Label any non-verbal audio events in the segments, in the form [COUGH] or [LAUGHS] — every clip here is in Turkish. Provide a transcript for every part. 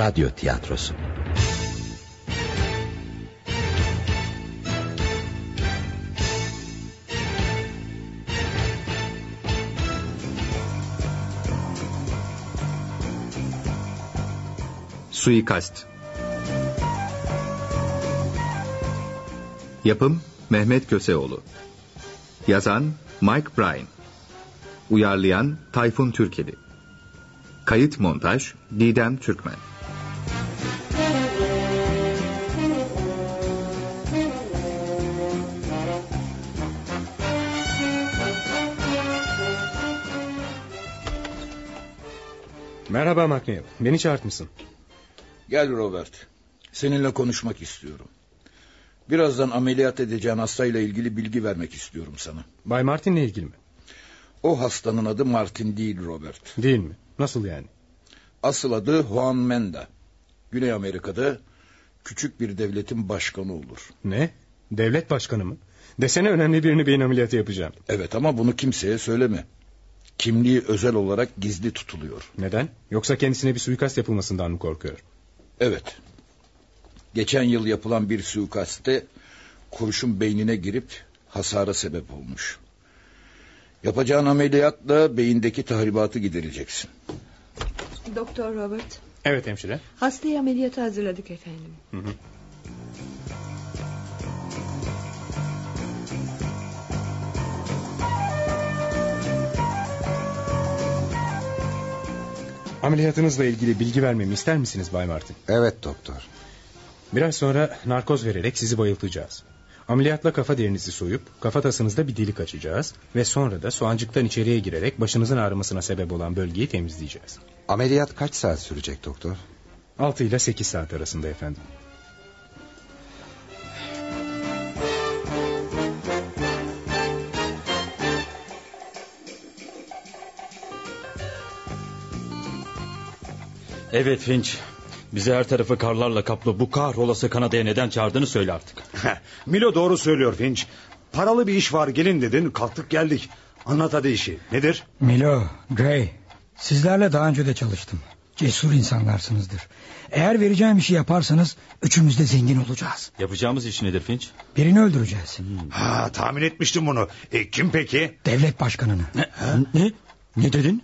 radyo tiyatrosu. Suikast. Yapım Mehmet Köseoğlu. Yazan Mike Bryan. Uyarlayan Tayfun Türkeli. Kayıt montaj Didem Türkmen Merhaba McNeil. Beni çağırtmışsın. Gel Robert. Seninle konuşmak istiyorum. Birazdan ameliyat edeceğin hastayla ilgili bilgi vermek istiyorum sana. Bay Martin'le ilgili mi? O hastanın adı Martin değil Robert. Değil mi? Nasıl yani? Asıl adı Juan Menda. Güney Amerika'da küçük bir devletin başkanı olur. Ne? Devlet başkanı mı? Desene önemli birini beyin ameliyatı yapacağım. Evet ama bunu kimseye söyleme. Kimliği özel olarak gizli tutuluyor. Neden? Yoksa kendisine bir suikast yapılmasından mı korkuyor? Evet. Geçen yıl yapılan bir suikaste kurşun beynine girip hasara sebep olmuş. Yapacağın ameliyatla beyindeki tahribatı gidereceksin. Doktor Robert. Evet hemşire. Hastayı ameliyata hazırladık efendim. Hı hı. Ameliyatınızla ilgili bilgi vermemi ister misiniz Bay Martin? Evet doktor. Biraz sonra narkoz vererek sizi bayıltacağız. Ameliyatla kafa derinizi soyup kafatasınızda bir delik açacağız ve sonra da soğancıktan içeriye girerek başınızın ağrımasına sebep olan bölgeyi temizleyeceğiz. Ameliyat kaç saat sürecek doktor? 6 ile 8 saat arasında efendim. Evet Finch. Bizi her tarafı karlarla kaplı bu kahrolası Kanada'ya neden çağırdığını söyle artık. Milo doğru söylüyor Finch. Paralı bir iş var gelin dedin kalktık geldik. Anlat hadi işi nedir? Milo, Gray sizlerle daha önce de çalıştım. Cesur insanlarsınızdır. Eğer vereceğim işi yaparsanız üçümüz de zengin olacağız. Yapacağımız iş nedir Finch? Birini öldüreceğiz. Ha tahmin etmiştim bunu. E, kim peki? Devlet başkanını. Ne? Ne dedin?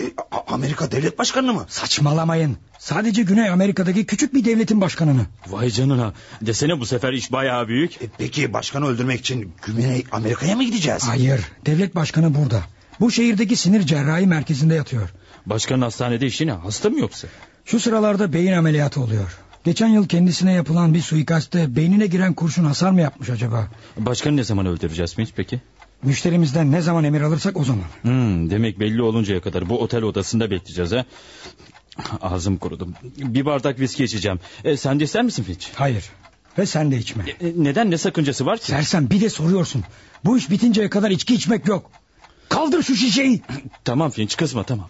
E, Amerika devlet başkanı mı? Saçmalamayın. Sadece Güney Amerika'daki küçük bir devletin başkanını. Vay canına. Desene bu sefer iş bayağı büyük. E, peki başkanı öldürmek için Güney Amerika'ya mı gideceğiz? Hayır, devlet başkanı burada. Bu şehirdeki sinir cerrahi merkezinde yatıyor. Başkanın hastanede işi ne? Hasta mı yoksa? Şu sıralarda beyin ameliyatı oluyor. Geçen yıl kendisine yapılan bir suikaste beynine giren kurşun hasar mı yapmış acaba? Başkanı ne zaman öldüreceğiz Finch peki? Müşterimizden ne zaman emir alırsak o zaman. Hmm, demek belli oluncaya kadar bu otel odasında bekleyeceğiz ha. Ağzım kurudu. Bir bardak viski içeceğim. E, sen de ister misin Finch? Hayır. Ve sen de içme. E, neden ne sakıncası var ki? Sersem bir de soruyorsun. Bu iş bitinceye kadar içki içmek yok. Kaldır şu şişeyi. [CLEARS THROAT] Tamam Finch kızma tamam.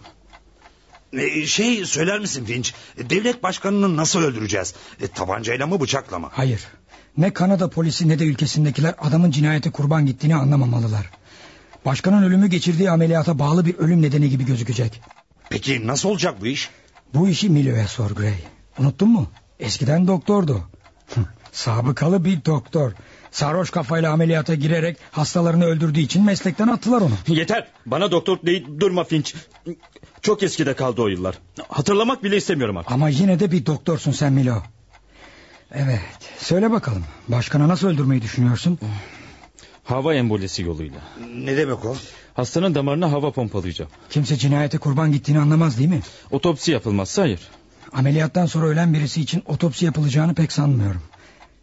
E, şey söyler misin Finch? E, devlet başkanını nasıl öldüreceğiz? E, tabancayla mı bıçakla mı? Hayır. Ne Kanada polisi ne de ülkesindekiler adamın cinayete kurban gittiğini anlamamalılar. Başkanın ölümü geçirdiği ameliyata bağlı bir ölüm nedeni gibi gözükecek. Peki nasıl olacak bu iş? Bu işi Milo'ya sor Gray. Unuttun mu? Eskiden doktordu. Sabıkalı bir doktor. Sarhoş kafayla ameliyata girerek hastalarını öldürdüğü için meslekten attılar onu. Yeter. Bana doktor deyip durma Finch. Çok eskide kaldı o yıllar. Hatırlamak bile istemiyorum artık. Ama yine de bir doktorsun sen Milo. Evet. Söyle bakalım. Başkanı nasıl öldürmeyi düşünüyorsun? Hava embolisi yoluyla. Ne demek o? Hastanın damarına hava pompalayacağım. Kimse cinayete kurban gittiğini anlamaz değil mi? Otopsi yapılmazsa hayır. Ameliyattan sonra ölen birisi için otopsi yapılacağını pek sanmıyorum.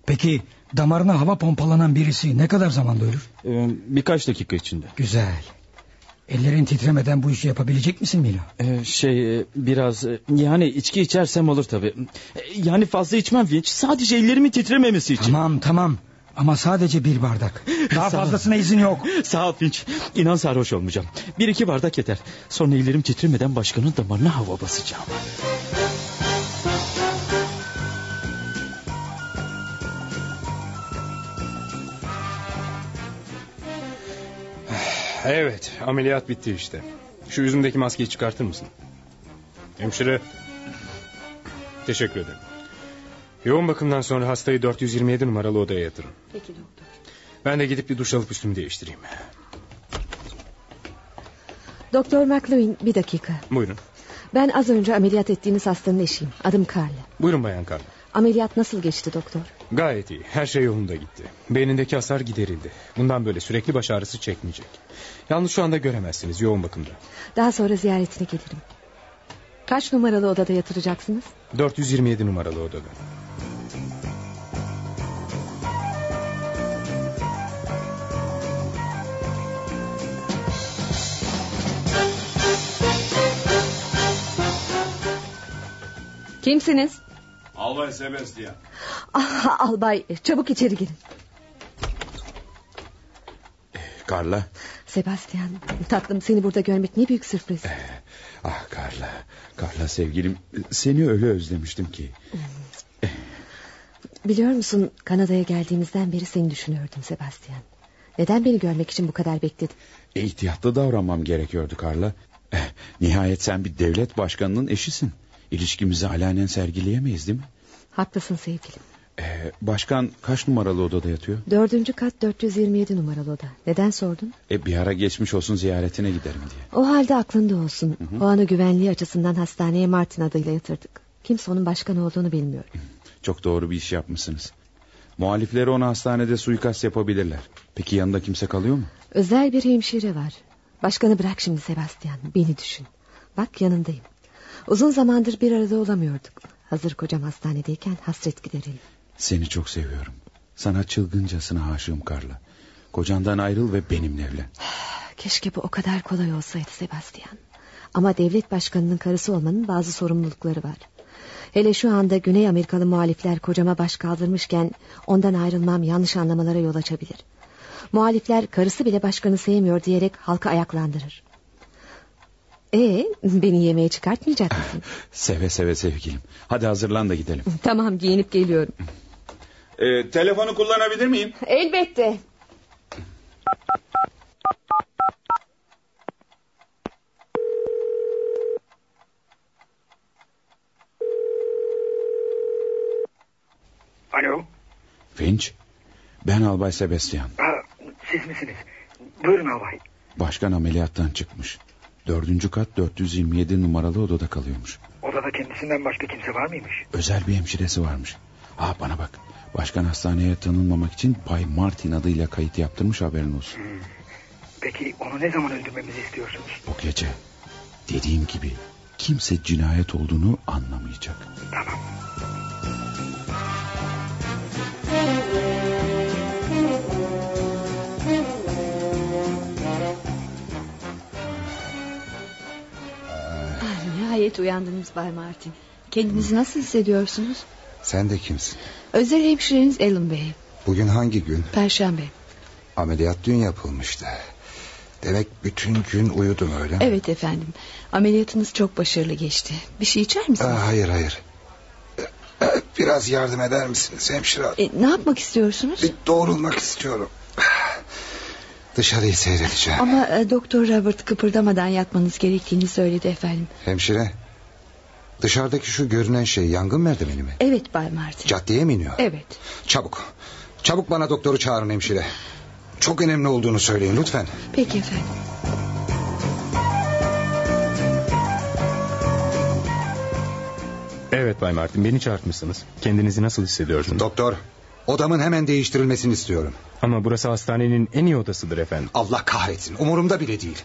Peki damarına hava pompalanan birisi ne kadar zamanda ölür? Ee, birkaç dakika içinde. Güzel. Ellerin titremeden bu işi yapabilecek misin Milo? Ee, şey e, biraz e, yani içki içersem olur tabii. Ee, Yani fazla içmem Finch. Sadece ellerimin titrememesi için. Tamam tamam. Ama sadece bir bardak. [LAUGHS] Daha Sağ ol. fazlasına izin yok. Sağ ol Finch. İnan sarhoş olmayacağım. Bir iki bardak yeter. Sonra ellerim titremeden başkanın damarına hava basacağım. Evet ameliyat bitti işte. Şu yüzündeki maskeyi çıkartır mısın? Hemşire. Teşekkür ederim. Yoğun bakımdan sonra hastayı 427 numaralı odaya yatırın. Peki doktor. Ben de gidip bir duş alıp üstümü değiştireyim. Doktor McLean bir dakika. Buyurun. Ben az önce ameliyat ettiğiniz hastanın eşiyim. Adım Carla. Buyurun Bayan Carla. Ameliyat nasıl geçti doktor? Gayet iyi. Her şey yolunda gitti. Beynindeki hasar giderildi. Bundan böyle sürekli baş ağrısı çekmeyecek. Yalnız şu anda göremezsiniz yoğun bakımda. Daha sonra ziyaretine gelirim. Kaç numaralı odada yatıracaksınız? 427 numaralı odada. Kimsiniz? Albay Sebastian. Ah, albay çabuk içeri girin. Carla. Sebastian tatlım seni burada görmek ne büyük sürpriz. Ah Carla. Carla sevgilim seni öyle özlemiştim ki. Biliyor musun Kanada'ya geldiğimizden beri seni düşünüyordum Sebastian. Neden beni görmek için bu kadar bekledin? İhtiyatlı davranmam gerekiyordu Carla. Eh, Nihayet sen bir devlet başkanının eşisin. İlişkimizi alanen sergileyemeyiz değil mi? Haklısın sevgilim. Ee, başkan kaç numaralı odada yatıyor? Dördüncü kat 427 numaralı oda. Neden sordun? E, bir ara geçmiş olsun ziyaretine giderim diye. O halde aklında olsun. O anı güvenliği açısından hastaneye Martin adıyla yatırdık. Kimse onun başkan olduğunu bilmiyor. Çok doğru bir iş yapmışsınız. Muhalifleri ona hastanede suikast yapabilirler. Peki yanında kimse kalıyor mu? Özel bir hemşire var. Başkanı bırak şimdi Sebastian. Beni düşün. Bak yanındayım. Uzun zamandır bir arada olamıyorduk. Hazır kocam hastanedeyken hasret giderelim. Seni çok seviyorum. Sana çılgıncasına aşığım Carla. Kocandan ayrıl ve benimle evlen. [SIGHS] Keşke bu o kadar kolay olsaydı Sebastian. Ama devlet başkanının karısı olmanın bazı sorumlulukları var. Hele şu anda Güney Amerikalı muhalifler kocama baş kaldırmışken ondan ayrılmam yanlış anlamalara yol açabilir. Muhalifler karısı bile başkanı sevmiyor diyerek halkı ayaklandırır. Ee, beni yemeğe çıkartmayacak mısın? [LAUGHS] Seve seve sevgilim. Hadi hazırlan da gidelim. tamam giyinip geliyorum. Ee, telefonu kullanabilir miyim? Elbette. Alo. Finch. Ben Albay Sebastian. Ha, siz misiniz? Buyurun albay. Başkan ameliyattan çıkmış. Dördüncü kat 427 numaralı odada kalıyormuş. Odada kendisinden başka kimse var mıymış? Özel bir hemşiresi varmış. Ha bana bak. Başkan hastaneye tanınmamak için Bay Martin adıyla kayıt yaptırmış haberin olsun. Hmm. Peki onu ne zaman öldürmemizi istiyorsunuz? Bu gece. Dediğim gibi kimse cinayet olduğunu anlamayacak. Tamam. Nihayet uyandınız Bay Martin. Kendinizi nasıl hissediyorsunuz? Sen de kimsin? Özel hemşireniz Alan Bey. Bugün hangi gün? Perşembe. Ameliyat dün yapılmıştı. Demek bütün gün uyudum öyle mi? Evet efendim. Ameliyatınız çok başarılı geçti. Bir şey içer misiniz? Aa, hayır hayır. Biraz yardım eder misiniz hemşire? E, ne yapmak istiyorsunuz? Bir doğrulmak istiyorum. Dışarıyı seyredeceğim. Ama e, Doktor Robert kıpırdamadan yatmanız gerektiğini söyledi efendim. Hemşire. Dışarıdaki şu görünen şey yangın merdiveni mi? Evet Bay Martin. Caddeye mi iniyor? Evet. Çabuk. Çabuk bana doktoru çağırın hemşire. Çok önemli olduğunu söyleyin lütfen. Peki efendim. Evet Bay Martin beni çağırtmışsınız. Kendinizi nasıl hissediyorsunuz? Doktor odamın hemen değiştirilmesini istiyorum. Ama burası hastanenin en iyi odasıdır efendim. Allah kahretsin umurumda bile değil.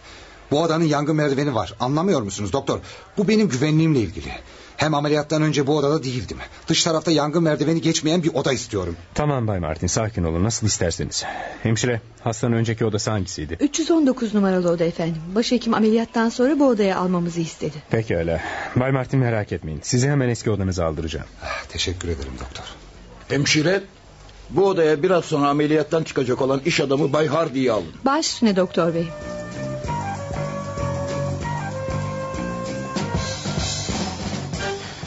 Bu odanın yangın merdiveni var anlamıyor musunuz doktor? Bu benim güvenliğimle ilgili. Hem ameliyattan önce bu odada değildim. Dış tarafta yangın merdiveni geçmeyen bir oda istiyorum. Tamam Bay Martin sakin olun nasıl isterseniz. Hemşire hastanın önceki odası hangisiydi? 319 numaralı oda efendim. Başhekim ameliyattan sonra bu odaya almamızı istedi. Pekala. Bay Martin merak etmeyin. Sizi hemen eski odanıza aldıracağım. Teşekkür ederim doktor. Hemşire bu odaya biraz sonra ameliyattan çıkacak olan iş adamı Bay Hardy'yi alın. Baş üstüne doktor bey.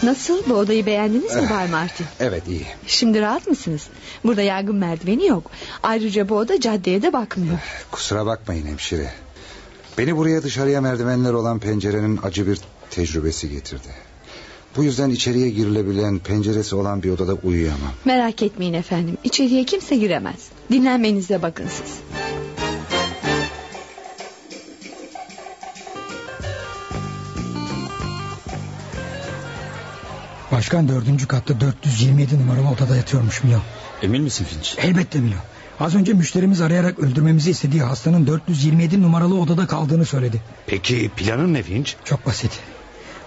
Nasıl bu odayı beğendiniz mi Bay Martin? Evet iyi. Şimdi rahat mısınız? Burada yangın merdiveni yok. Ayrıca bu oda caddeye de bakmıyor. Kusura bakmayın hemşire. Beni buraya dışarıya merdivenler olan pencerenin acı bir tecrübesi getirdi. Bu yüzden içeriye girilebilen penceresi olan bir odada uyuyamam. Merak etmeyin efendim. İçeriye kimse giremez. Dinlenmenize bakın siz. Başkan dördüncü katta 427 numaralı odada yatıyormuş Milo. Emin misin Finch? Elbette Milo. Az önce müşterimiz arayarak öldürmemizi istediği hastanın 427 numaralı odada kaldığını söyledi. Peki planın ne Finch? Çok basit.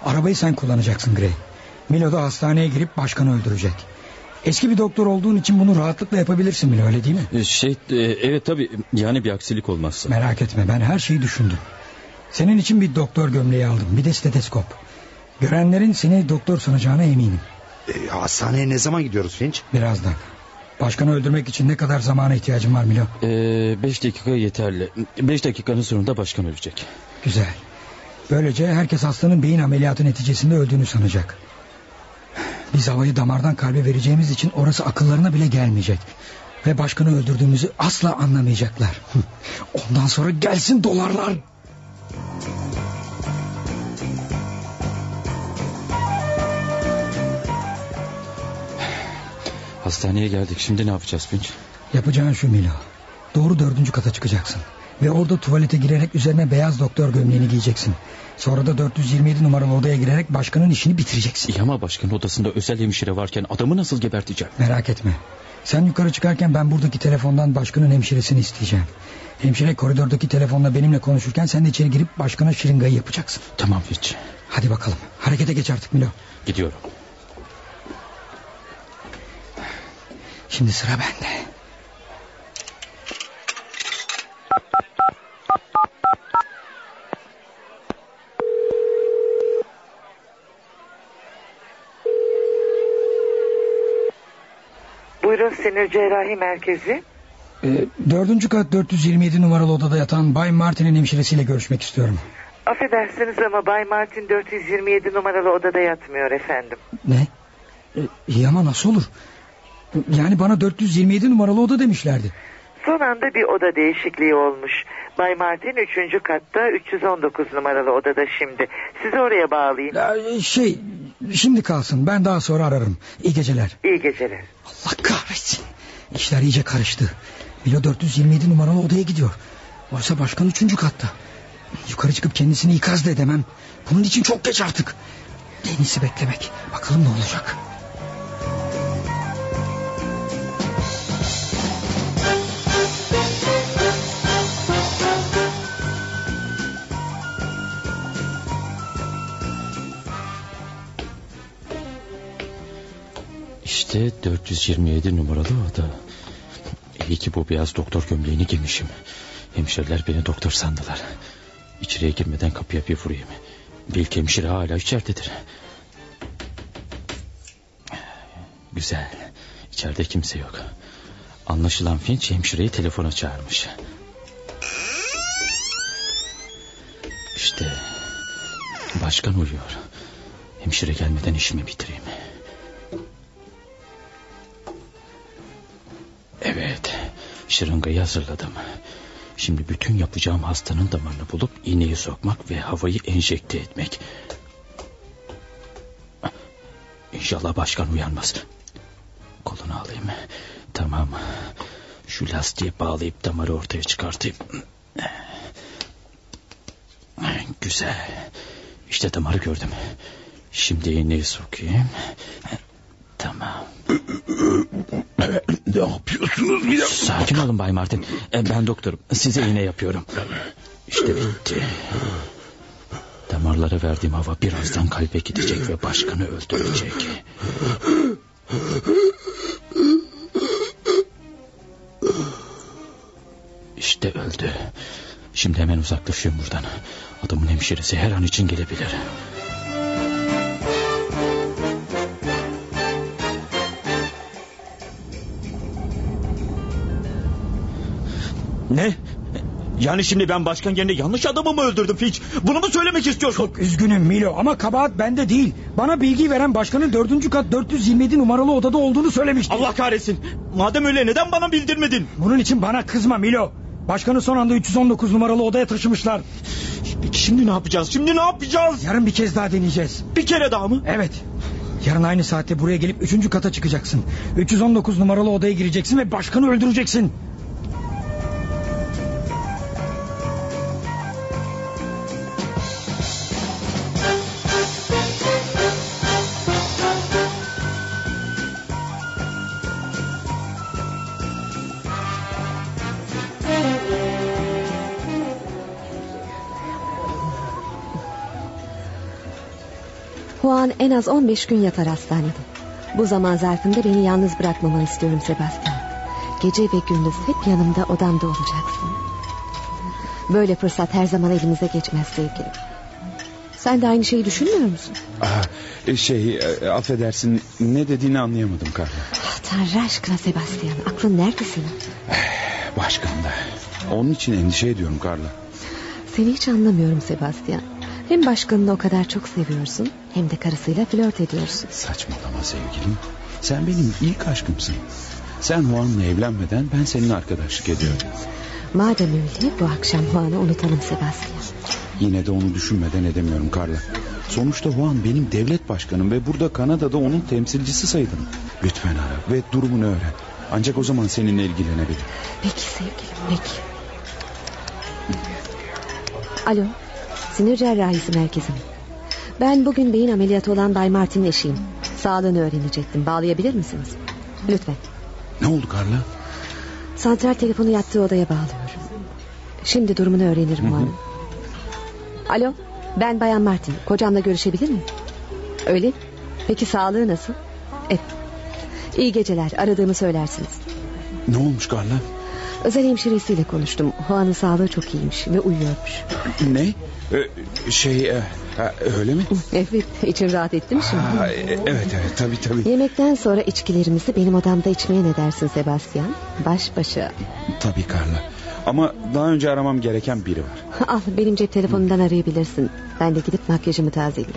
Arabayı sen kullanacaksın Gray. Milo da hastaneye girip başkanı öldürecek. Eski bir doktor olduğun için bunu rahatlıkla yapabilirsin Milo öyle değil mi? Ee, Şey e, evet tabi yani bir aksilik olmazsa. Merak etme ben her şeyi düşündüm. Senin için bir doktor gömleği aldım bir de steteskop. Görenlerin seni doktor sanacağına eminim. E, hastaneye ne zaman gidiyoruz Finch? Birazdan. Başkanı öldürmek için ne kadar zamana ihtiyacın var Milo? Ee, beş dakika yeterli. Beş dakikanın sonunda başkan ölecek. Güzel. Böylece herkes hastanın beyin ameliyatı neticesinde öldüğünü sanacak. Biz havayı damardan kalbe vereceğimiz için orası akıllarına bile gelmeyecek. Ve başkanı öldürdüğümüzü asla anlamayacaklar. [LAUGHS] Ondan sonra gelsin dolarlar. Hastaneye geldik. Şimdi ne yapacağız Finch? Yapacağın şu Milo. Doğru dördüncü kata çıkacaksın. Ve orada tuvalete girerek üzerine beyaz doktor gömleğini giyeceksin. Sonra da 427 numaralı odaya girerek başkanın işini bitireceksin. İyi ama başkanın odasında özel hemşire varken adamı nasıl geberteceğim? Merak etme. Sen yukarı çıkarken ben buradaki telefondan başkanın hemşiresini isteyeceğim. Hemşire koridordaki telefonla benimle konuşurken sen de içeri girip başkana şırıngayı yapacaksın. Tamam Finch. Hadi bakalım. Harekete geç artık Milo. Gidiyorum. Şimdi sıra bende. Buyurun sinir cerrahi merkezi. Ee, dördüncü kat 427 numaralı odada yatan Bay Martin'in hemşiresiyle görüşmek istiyorum. Affedersiniz ama Bay Martin 427 numaralı odada yatmıyor efendim. Ne? Ee, iyi ama nasıl olur? Yani bana 427 numaralı oda demişlerdi. Son anda bir oda değişikliği olmuş. Bay Martin 3. katta 319 numaralı odada şimdi. Sizi oraya bağlayayım. Ee, şey şimdi kalsın ben daha sonra ararım. İyi geceler. İyi geceler. Allah kahretsin. İşler iyice karıştı. Milo 427 numaralı odaya gidiyor. Oysa başkan 3. katta. Yukarı çıkıp kendisini ikaz da edemem. Bunun için çok geç artık. En iyisi beklemek. Bakalım ne olacak. İşte 427 numaralı oda. İyi ki bu beyaz doktor gömleğini giymişim. Hemşeriler beni doktor sandılar. İçeriye girmeden kapıya bir vurayım. Belki hemşire hala içeridedir. Güzel. İçeride kimse yok. Anlaşılan Finch hemşireyi telefona çağırmış. İşte başkan uyuyor. Hemşire gelmeden işimi bitireyim. Evet, şırıngayı hazırladım. Şimdi bütün yapacağım hastanın damarını bulup iğneyi sokmak ve havayı enjekte etmek. İnşallah başkan uyanmaz. Kolunu alayım. Tamam. Şu lastiği bağlayıp damarı ortaya çıkartayım. Güzel. İşte damarı gördüm. Şimdi iğneyi sokayım. [COUGHS] Ne yapıyorsunuz bir Sakin olun Bay Martin. E, Ben doktorum. Size iğne yapıyorum. İşte bitti. Damarlara verdiğim hava birazdan kalbe gidecek ve başkanı öldürecek. İşte öldü. Şimdi hemen uzaklaşıyorum buradan. Adamın hemşiresi her an için gelebilir. Ne? Yani şimdi ben başkan yerine yanlış adamı mı öldürdüm Finch? Bunu mu söylemek istiyorsun? Çok üzgünüm Milo ama kabahat bende değil. Bana bilgi veren başkanın dördüncü kat 427 numaralı odada olduğunu söylemişti. Allah kahretsin. Madem öyle neden bana bildirmedin? Bunun için bana kızma Milo. Başkanı son anda 319 numaralı odaya taşımışlar. Peki şimdi ne yapacağız? Şimdi ne yapacağız? Yarın bir kez daha deneyeceğiz. Bir kere daha mı? Evet. Yarın aynı saatte buraya gelip üçüncü kata çıkacaksın. 319 numaralı odaya gireceksin ve başkanı öldüreceksin. Juan en az 15 gün yatar hastanede. Bu zaman zarfında beni yalnız bırakmamanı istiyorum Sebastian. Gece ve gündüz hep yanımda odamda olacaksın. Böyle fırsat her zaman elimize geçmez sevgilim. Sen de aynı şeyi düşünmüyor musun? Aa, e, şey e, affedersin ne dediğini anlayamadım Carla. Ah, Tanrı aşkına Sebastian aklın nerede senin? Başkanda. Onun için endişe ediyorum Carla. Seni hiç anlamıyorum Sebastian. Hem başkanını o kadar çok seviyorsun hem de karısıyla flört ediyorsun. Saçmalama sevgilim. Sen benim ilk aşkımsın. Sen Juan'la evlenmeden ben senin arkadaşlık ediyorum. Madem öyle bu akşam Juan'ı unutalım Sebastian. Yine de onu düşünmeden edemiyorum Carla. Sonuçta Juan benim devlet başkanım ve burada Kanada'da onun temsilcisi sayılırım. Lütfen ara ve durumunu öğren. Ancak o zaman seninle ilgilenebilirim. Peki sevgilim peki. Alo sinir cerrahisi merkezi mi? Ben bugün beyin ameliyatı olan Bay Martin'in eşiyim. Sağlığını öğrenecektim. Bağlayabilir misiniz? Lütfen. Ne oldu Carla? Santral telefonu yattığı odaya bağlıyorum. Şimdi durumunu öğrenirim Juan. Alo ben Bayan Martin. Kocamla görüşebilir miyim? Öyle? Peki sağlığı nasıl? Evet. İyi geceler aradığımı söylersiniz. Ne olmuş Carla? Özel hemşiresiyle konuştum. Juan'ın sağlığı çok iyiymiş ve uyuyormuş. Ne? Ee, şey e, ha, öyle mi? Evet için rahat ettim şimdi. Ha, e, evet evet tabii tabii. Yemekten sonra içkilerimizi benim odamda içmeye ne dersin Sebastian? Baş başa. Tabii Carla. Ama daha önce aramam gereken biri var. Al benim cep telefonundan arayabilirsin. Ben de gidip makyajımı tazeleyeyim.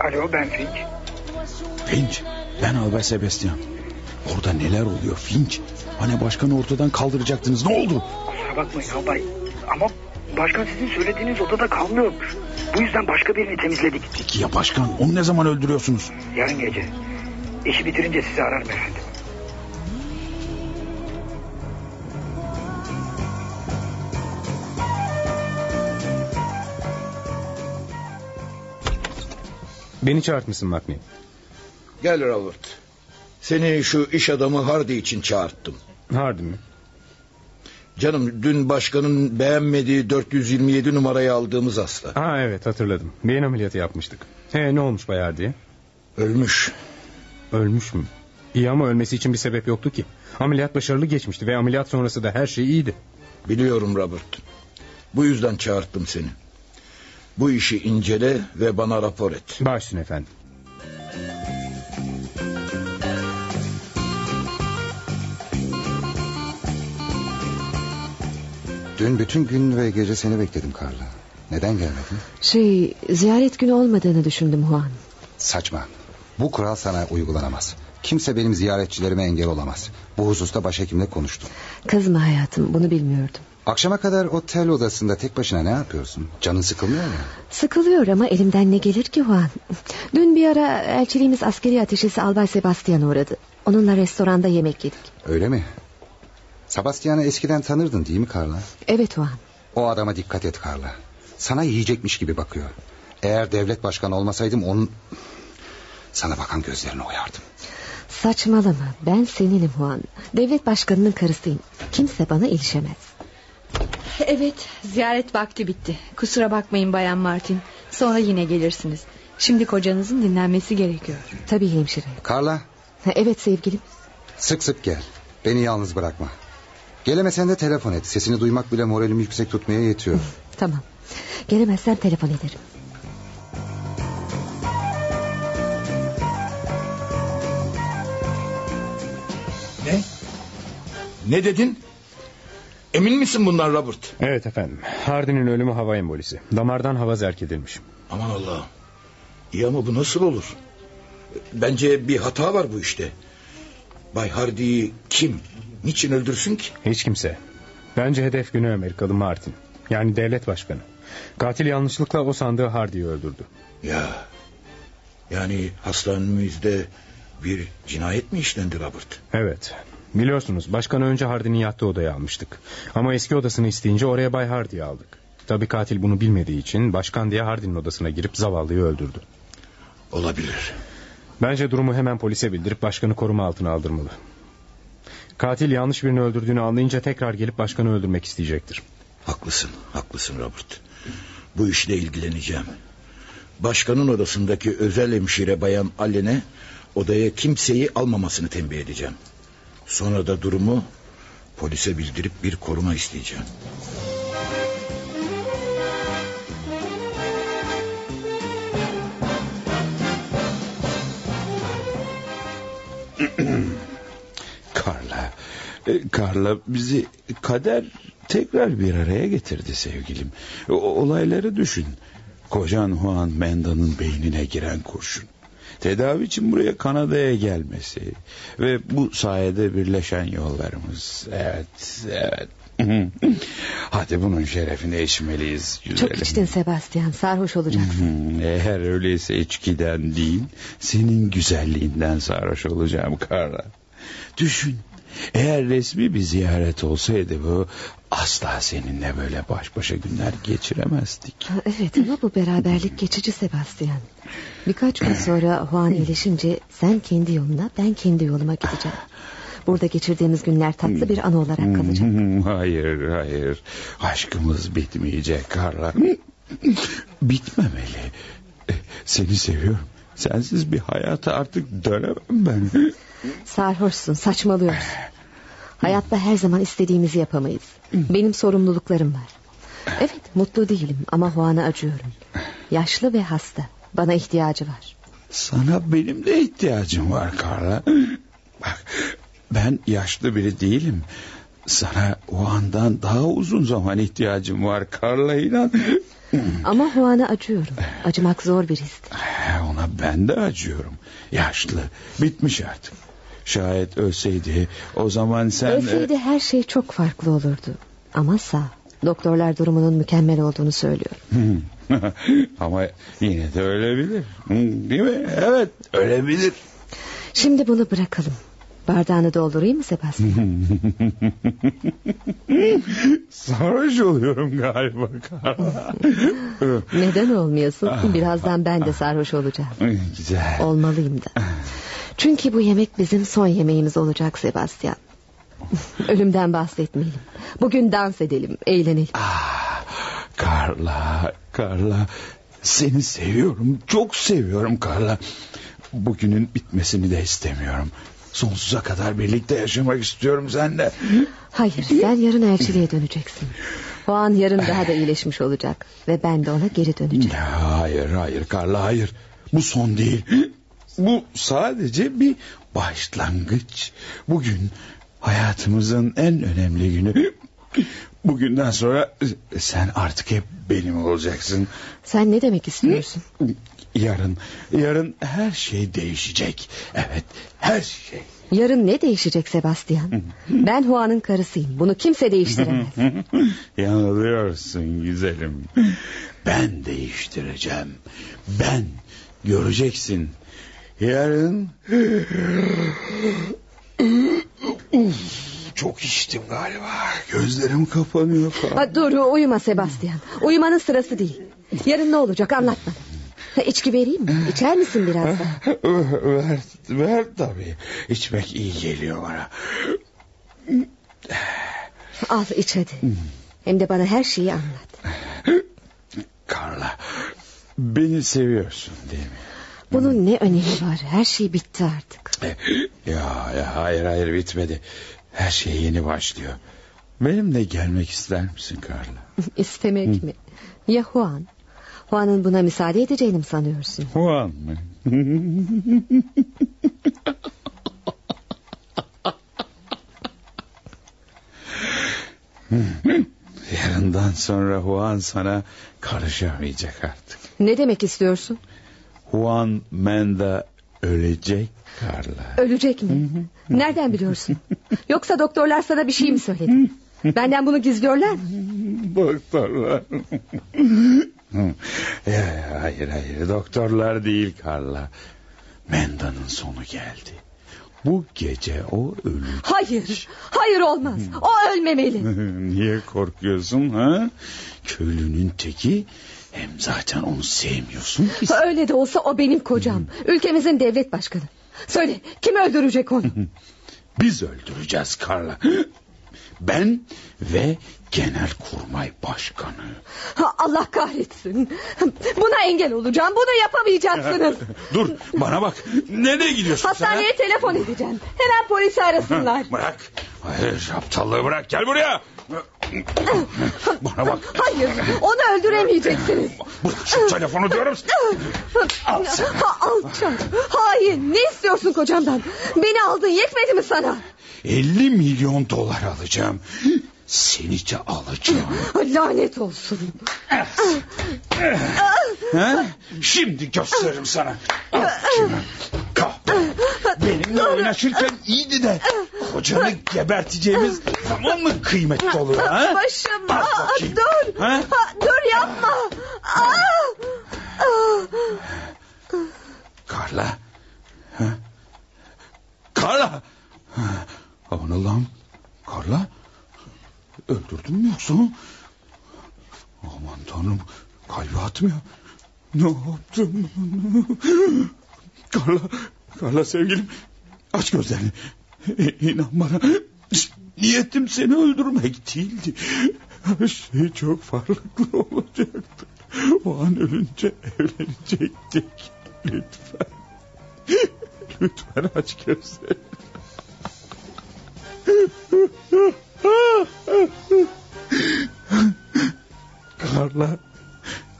Alo ben Finch. Finch ben Albert Sebastian. Orada neler oluyor Finch? Hani başkanı ortadan kaldıracaktınız ne oldu? Kusura bakmayın albay. Ama başkan sizin söylediğiniz odada kalmıyormuş. Bu yüzden başka birini temizledik. Peki ya başkan onu ne zaman öldürüyorsunuz? Yarın gece. İşi bitirince sizi ararım efendim. Beni çağırtmışsın Makni. Gel Robert. Seni şu iş adamı Hardy için çağırttım. Hardy mi? Canım dün başkanın beğenmediği 427 numarayı aldığımız hasta. Ha evet hatırladım. Beyin ameliyatı yapmıştık. He ne olmuş Bay Hardy'ye? Ölmüş. Ölmüş mü? İyi ama ölmesi için bir sebep yoktu ki. Ameliyat başarılı geçmişti ve ameliyat sonrası da her şey iyiydi. Biliyorum Robert. Bu yüzden çağırttım seni. Bu işi incele ve bana rapor et. Başsın efendim. Dün bütün gün ve gece seni bekledim Carla. Neden gelmedin? Şey ziyaret günü olmadığını düşündüm Juan. Saçma. Bu kural sana uygulanamaz. Kimse benim ziyaretçilerime engel olamaz. Bu hususta başhekimle konuştum. Kızma hayatım bunu bilmiyordum. Akşama kadar otel odasında tek başına ne yapıyorsun? Canın sıkılmıyor mu? Sıkılıyor ama elimden ne gelir ki Juan? Dün bir ara elçiliğimiz askeri ateşesi Albay Sebastian uğradı. Onunla restoranda yemek yedik. Öyle mi? Sebastian'ı eskiden tanırdın değil mi Carla? Evet Juan. O adama dikkat et Carla. Sana yiyecekmiş gibi bakıyor. Eğer devlet başkanı olmasaydım onun... Sana bakan gözlerini oyardım. Saçmalama ben seninim Juan. Devlet başkanının karısıyım. Kimse bana ilişemez. Evet ziyaret vakti bitti. Kusura bakmayın Bayan Martin. Sonra yine gelirsiniz. Şimdi kocanızın dinlenmesi gerekiyor. Tabii hemşire. Carla Evet sevgilim. sık sık gel. Beni yalnız bırakma. Gelemesen de telefon et. Sesini duymak bile moralimi yüksek tutmaya yetiyor. Tamam. Gelemezsem telefon ederim. Ne? Ne dedin? Emin misin bundan Robert? Evet efendim. Hardy'nin ölümü hava embolisi. Damardan hava zerk edilmiş. Aman Allah. İyi ama bu nasıl olur? Bence bir hata var bu işte. Bay Hardy'yi kim, niçin öldürsün ki? Hiç kimse. Bence hedef Güney Amerikalı Martin. Yani devlet başkanı. Katil yanlışlıkla o sandığı Hardy'yi öldürdü. Ya yani hastanemizde bir cinayet mi işlendi Robert? Evet. Biliyorsunuz başkanı önce Hardy'nin yattığı odaya almıştık. Ama eski odasını isteyince oraya Bay Hardy'yi aldık. Tabii katil bunu bilmediği için başkan diye Hardy'nin odasına girip zavallıyı öldürdü. Olabilir. Bence durumu hemen polise bildirip başkanı koruma altına aldırmalı. Katil yanlış birini öldürdüğünü anlayınca tekrar gelip başkanı öldürmek isteyecektir. Haklısın, haklısın Robert. Bu işle ilgileneceğim. Başkanın odasındaki özel hemşire bayan Allen'e odaya kimseyi almamasını tembih edeceğim. Sonra da durumu polise bildirip bir koruma isteyeceğim. [CLEARS THROAT] Karla, e, Karla bizi kader tekrar bir araya getirdi sevgilim. O, olayları düşün. Kocan Juan Menda'nın beynine giren kurşun. Tedavi için buraya Kanada'ya gelmesi ve bu sayede birleşen yollarımız. Evet, evet. [LAUGHS] Hadi bunun şerefine içmeliyiz. Güzelim. Çok içtin Sebastian sarhoş olacaksın. [LAUGHS] Eğer öyleyse içkiden değil senin güzelliğinden sarhoş olacağım Karla. Düşün eğer resmi bir ziyaret olsaydı bu asla seninle böyle baş başa günler geçiremezdik. Evet ama bu beraberlik geçici Sebastian. Birkaç gün sonra Juan iyileşince sen kendi yoluna ben kendi yoluma gideceğim. Burada geçirdiğimiz günler tatlı bir an olarak kalacak. [LAUGHS] Hayır hayır aşkımız bitmeyecek Karla. [LAUGHS] Bitmemeli. Seni seviyorum. Sensiz bir hayata artık dönemem ben. Sarhoşsun saçmalıyorsun. [LAUGHS] Hayatta her zaman istediğimizi yapamayız. [LAUGHS] Benim sorumluluklarım var. Evet mutlu değilim ama Juan'a acıyorum. [LAUGHS] Yaşlı ve hasta. Bana ihtiyacı var. Sana benim de ihtiyacım var Karla. Bak ben yaşlı biri değilim. Sana o andan daha uzun zaman ihtiyacım var Karla inan. Ama Juan'a acıyorum. Acımak zor bir histir. Ona ben de acıyorum. Yaşlı. Bitmiş artık. Şayet ölseydi o zaman sen... Ölseydi her şey çok farklı olurdu. Ama sağ. Doktorlar durumunun mükemmel olduğunu söylüyor. [LAUGHS] Ama yine de ölebilir. Değil mi? Evet ölebilir. Şimdi bunu bırakalım. Bardağını doldurayım mı Sebastian? [LAUGHS] Sarhoş oluyorum galiba. Neden olmuyorsun? [LAUGHS] Birazdan ben de sarhoş olacağım. Güzel. Olmalıyım da. Çünkü bu yemek bizim son yemeğimiz olacak Sebastian. [LAUGHS] Ölümden bahsetmeyelim. Bugün dans edelim, eğlenelim. Ah, Carla, Carla. Seni seviyorum, çok seviyorum Carla. Bugünün bitmesini de istemiyorum. Sonsuza kadar birlikte yaşamak istiyorum seninle. Hayır sen yarın elçiliğe döneceksin. O an yarın daha da iyileşmiş olacak. Ve ben de ona geri döneceğim. Hayır hayır Carla hayır. Bu son değil. Bu sadece bir başlangıç. Bugün hayatımızın en önemli günü. Bugünden sonra sen artık hep benim olacaksın. Sen ne demek istiyorsun? Yarın, yarın her şey değişecek. Evet, her şey. Yarın ne değişecek Sebastian? Ben Juan'ın karısıyım. Bunu kimse değiştiremez. Yanılıyorsun güzelim. Ben değiştireceğim. Ben göreceksin. Yarın çok içtim galiba. Gözlerim kapanıyor. Ha, dur uyuma Sebastian. Uyumanın sırası değil. Yarın ne olacak anlat bana. İçki vereyim mi? İçer misin biraz daha? ver, ver tabii. İçmek iyi geliyor bana. Al iç hadi. Hem de bana her şeyi anlat. Carla, beni seviyorsun değil mi? Bunun ne önemi var? Her şey bitti artık. [LAUGHS] Ya, ya hayır hayır bitmedi. Her şey yeni başlıyor. Benimle gelmek ister misin Carla? [LAUGHS] İstemek mi? Ya Juan? Juan'ın buna müsaade edeceğini mi sanıyorsun? Juan mı? [LAUGHS] Yarından sonra Juan sana karışamayacak artık. Ne demek istiyorsun? Juan Menda ölecek Carla. Ölecek mi? Nereden biliyorsun? Yoksa doktorlar sana bir şey mi söyledi? Benden bunu gizliyorlar mı? Doktorlar. hayır hayır doktorlar değil Carla. Menda'nın sonu geldi. Bu gece o ölü. Hayır, hayır olmaz. O ölmemeli. Niye korkuyorsun ha? Köylünün teki hem zaten onu sevmiyorsun ki. Öyle de olsa o benim kocam. Ülkemizin devlet başkanı. Söyle kim öldürecek onu? Biz öldüreceğiz Carla. Ben ve Genelkurmay Başkanı. Ha, Allah kahretsin. Buna engel olacağım. Bunu yapamayacaksınız. [LAUGHS] Dur bana bak. Nereye gidiyorsun Hastaneye telefon edeceğim. Hemen polisi arasınlar. sen? Bırak. Hayır aptallığı bırak gel buraya. Bana bak. Hayır onu öldüremeyeceksiniz. Bırak şu telefonu diyorum. Al sen. Alçak. Hayır ne istiyorsun kocamdan? Beni aldın yetmedi mi sana? 50 milyon dolar alacağım. Seni de alacağım. Lanet olsun. Ha? Şimdi gösteririm sana. Al şunu. Benimle oynaşırken iyiydi de kocanı geberteceğimiz zaman mı kıymetli oluyor ha? [LAUGHS] Başım. Bakayım. dur. Ha? Ha, dur yapma. Aa. Carla. Ha? Carla. Ha, Aman Allah'ım. Carla. Öldürdün mü yoksa? Aman tanrım. Kalbi atmıyor. Ne yaptım? [LAUGHS] Carla. Carla sevgilim. Aç gözlerini. [LAUGHS] İnan bana. Niyetim seni öldürmek değildi. Her şey çok farklı olacaktı. O an ölünce evlenecektik. Lütfen. Lütfen aç gözlerini. Karla.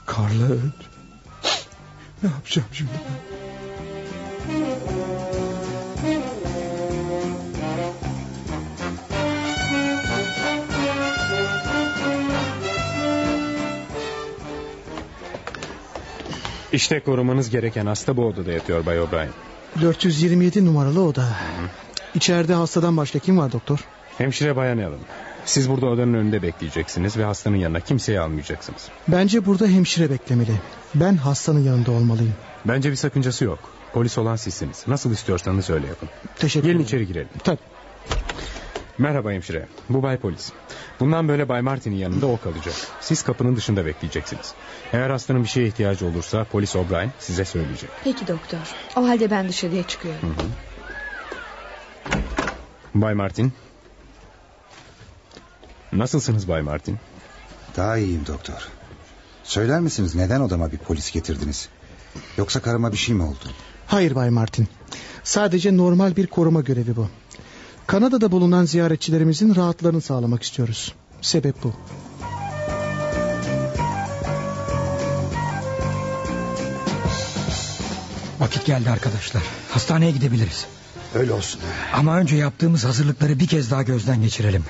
Karla öldü. Ne yapacağım şimdi ben? İşte korumanız gereken hasta bu odada yatıyor Bay O'Brien. 427 numaralı oda. İçeride hastadan başka kim var doktor? Hemşire Bayan Allen. Siz burada odanın önünde bekleyeceksiniz ve hastanın yanına kimseyi almayacaksınız. Bence burada hemşire beklemeli. Ben hastanın yanında olmalıyım. Bence bir sakıncası yok. Polis olan sizsiniz. Nasıl istiyorsanız öyle yapın. Teşekkür Gelin ederim. içeri girelim. Tabii. Merhaba hemşire. Bu Bay Polis. Bundan böyle Bay Martin'in yanında o kalacak. Siz kapının dışında bekleyeceksiniz. Eğer hastanın bir şeye ihtiyacı olursa polis O'Brien size söyleyecek. Peki doktor. O halde ben dışarıya çıkıyorum. Bay Martin. Nasılsınız Bay Martin? Daha iyiyim doktor. Söyler misiniz neden odama bir polis getirdiniz? Yoksa karıma bir şey mi oldu? Hayır Bay Martin. Sadece normal bir koruma görevi bu. Kanada'da bulunan ziyaretçilerimizin rahatlarını sağlamak istiyoruz. Sebep bu. Vakit geldi arkadaşlar. Hastaneye gidebiliriz. Öyle olsun. Ama önce yaptığımız hazırlıkları bir kez daha gözden geçirelim.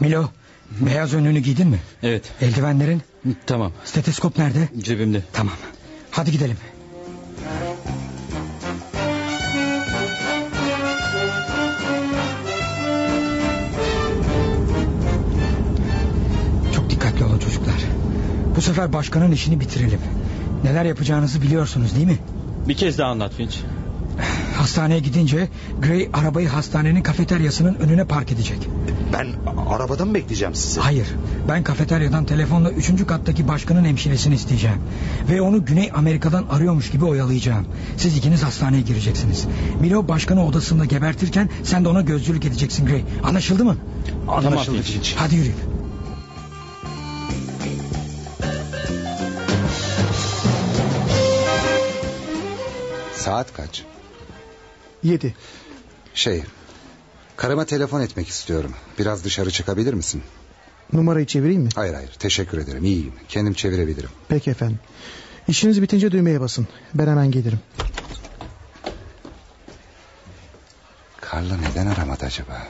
Milo, beyaz önlüğünü giydin mi? Evet. Eldivenlerin? Tamam. Steteskop nerede? Cebimde. Tamam. Hadi gidelim. Sefer başkanın işini bitirelim. Neler yapacağınızı biliyorsunuz değil mi? Bir kez daha anlat Finch. Hastaneye gidince Gray arabayı hastanenin kafeteryasının önüne park edecek. Ben arabada mı bekleyeceğim sizi? Hayır. Ben kafeteryadan telefonla üçüncü kattaki başkanın hemşiresini isteyeceğim. Ve onu Güney Amerika'dan arıyormuş gibi oyalayacağım. Siz ikiniz hastaneye gireceksiniz. Milo başkanı odasında gebertirken sen de ona gözcülük edeceksin Gray. Anlaşıldı mı? Anlaşıldı Finch. Hadi yürü. Saat kaç? Yedi. Şey, karıma telefon etmek istiyorum. Biraz dışarı çıkabilir misin? Numarayı çevireyim mi? Hayır hayır, teşekkür ederim. İyiyim. Kendim çevirebilirim. Peki efendim. İşiniz bitince düğmeye basın. Ben hemen gelirim. Karla neden aramadı acaba?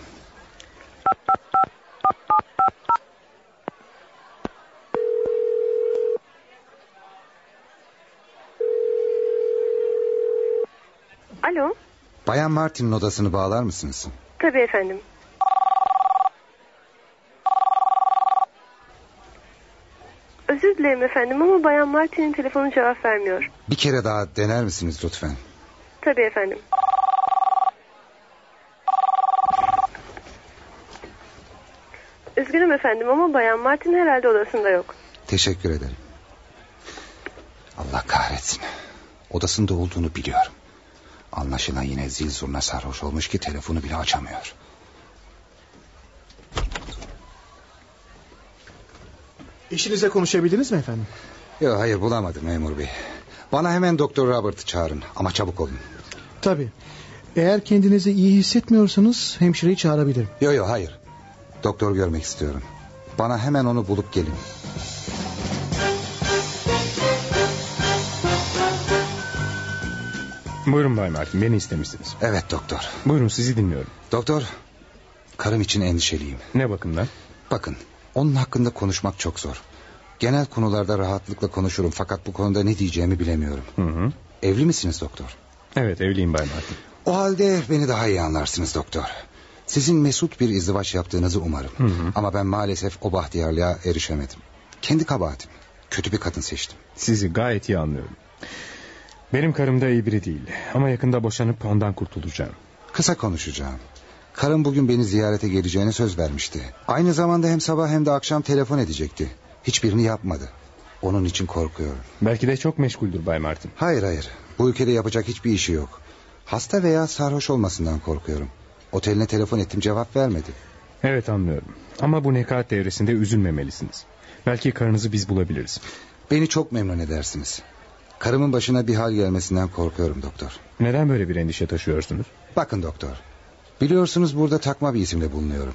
Alo, Bayan Martin'in odasını bağlar mısınız? tabii efendim. Özür dilerim efendim ama Bayan Martin'in telefonu cevap vermiyor. Bir kere daha dener misiniz lütfen? Tabii efendim. Üzgünüm efendim ama Bayan Martin herhalde odasında yok. Teşekkür ederim. Allah kahretsin. Odasında olduğunu biliyorum. Anlaşılan yine zil zurna sarhoş olmuş ki telefonu bile açamıyor. Eşinizle konuşabildiniz mi efendim? Yok hayır bulamadım memur bey. Bana hemen Doktor Robert'ı çağırın ama çabuk olun. Tabii. Eğer kendinizi iyi hissetmiyorsanız hemşireyi çağırabilirim. Yok yok hayır. Doktor görmek istiyorum. Bana hemen onu bulup gelin. Buyurun Bay Martin beni istemişsiniz. Evet doktor. Buyurun sizi dinliyorum. Doktor karım için endişeliyim. Ne bakımdan? Bakın onun hakkında konuşmak çok zor. Genel konularda rahatlıkla konuşurum fakat bu konuda ne diyeceğimi bilemiyorum. Hı hı. Evli misiniz doktor? Evet evliyim Bay Martin. O halde beni daha iyi anlarsınız doktor. Sizin mesut bir izdivaç yaptığınızı umarım. Hı hı. Ama ben maalesef o bahtiyarlığa erişemedim. Kendi kabahatim. Kötü bir kadın seçtim. Sizi gayet iyi anlıyorum. Benim karım da iyi biri değil. Ama yakında boşanıp ondan kurtulacağım. Kısa konuşacağım. Karım bugün beni ziyarete geleceğine söz vermişti. Aynı zamanda hem sabah hem de akşam telefon edecekti. Hiçbirini yapmadı. Onun için korkuyorum. Belki de çok meşguldür Bay Martin. Hayır hayır. Bu ülkede yapacak hiçbir işi yok. Hasta veya sarhoş olmasından korkuyorum. Oteline telefon ettim cevap vermedi. Evet anlıyorum. Ama bu nekat devresinde üzülmemelisiniz. Belki karınızı biz bulabiliriz. Beni çok memnun edersiniz. Karımın başına bir hal gelmesinden korkuyorum doktor. Neden böyle bir endişe taşıyorsunuz? Bakın doktor. Biliyorsunuz burada takma bir isimle bulunuyorum.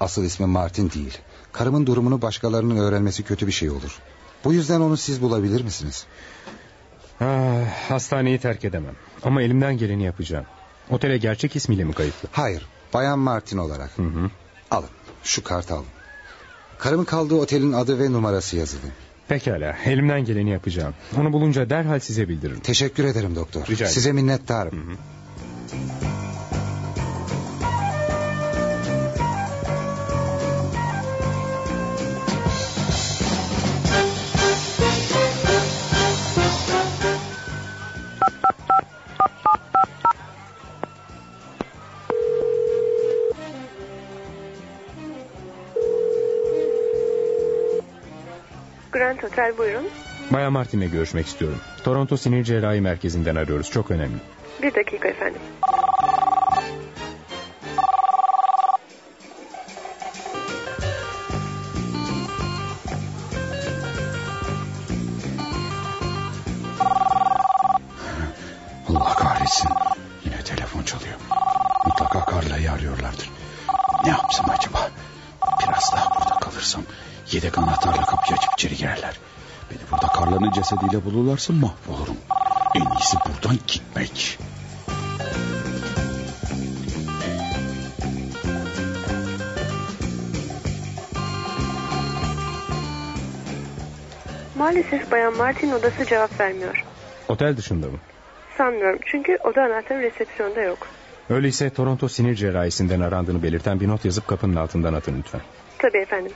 Asıl ismim Martin değil. Karımın durumunu başkalarının öğrenmesi kötü bir şey olur. Bu yüzden onu siz bulabilir misiniz? Ah, hastaneyi terk edemem. Ama elimden geleni yapacağım. Otele gerçek ismiyle mi kayıtlı? Hayır. Bayan Martin olarak. Hı hı. Alın. Şu kartı alın. Karımın kaldığı otelin adı ve numarası yazılı. Pekala. Elimden geleni yapacağım. Onu bulunca derhal size bildiririm. Teşekkür ederim doktor. Rica ederim. Size minnettarım. Hı hı. Bayan Martin'le görüşmek istiyorum. Toronto Sinir Cerrahi Merkezi'nden arıyoruz. Çok önemli. Bulurlarsa mahvolurum. En iyisi buradan gitmek. Maalesef Bayan Martin odası cevap vermiyor. Otel dışında mı? Sanmıyorum çünkü oda anahtarı resepsiyonda yok. Öyleyse Toronto Sinir Cerrahisi'nden arandığını belirten bir not yazıp kapının altından atın lütfen. Tabii efendim.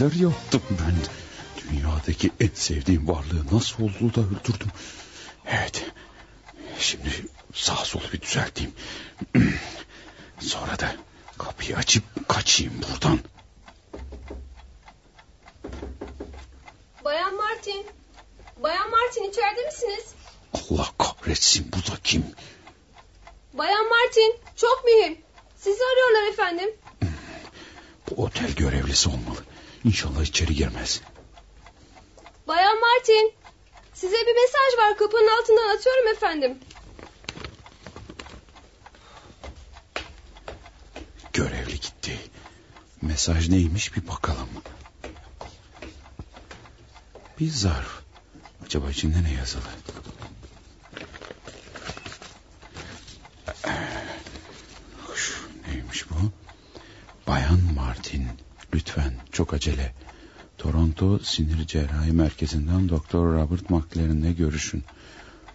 Neler yaptım ben. Dünyadaki en sevdiğim varlığı nasıl oldu da öldürdüm. Evet. Şimdi sağ solu bir düzelteyim. [CLEARS THROAT] Sonra da kapıyı açıp kaçayım buradan. Bayan Martin. Bayan Martin içeride misiniz? Allah kahretsin bu da kim? Bayan Martin çok mühim. Sizi arıyorlar efendim. Bu otel görevlisi olmalı. İnşallah içeri girmez. Bayan Martin. Size bir mesaj var kapının altından atıyorum efendim. Görevli gitti. Mesaj neymiş bir bakalım. Bir zarf. Acaba içinde ne yazılı? Şu neymiş bu? Bayan Martin lütfen çok acele. Toronto Sinir Cerrahi Merkezi'nden Doktor Robert McLaren'le görüşün.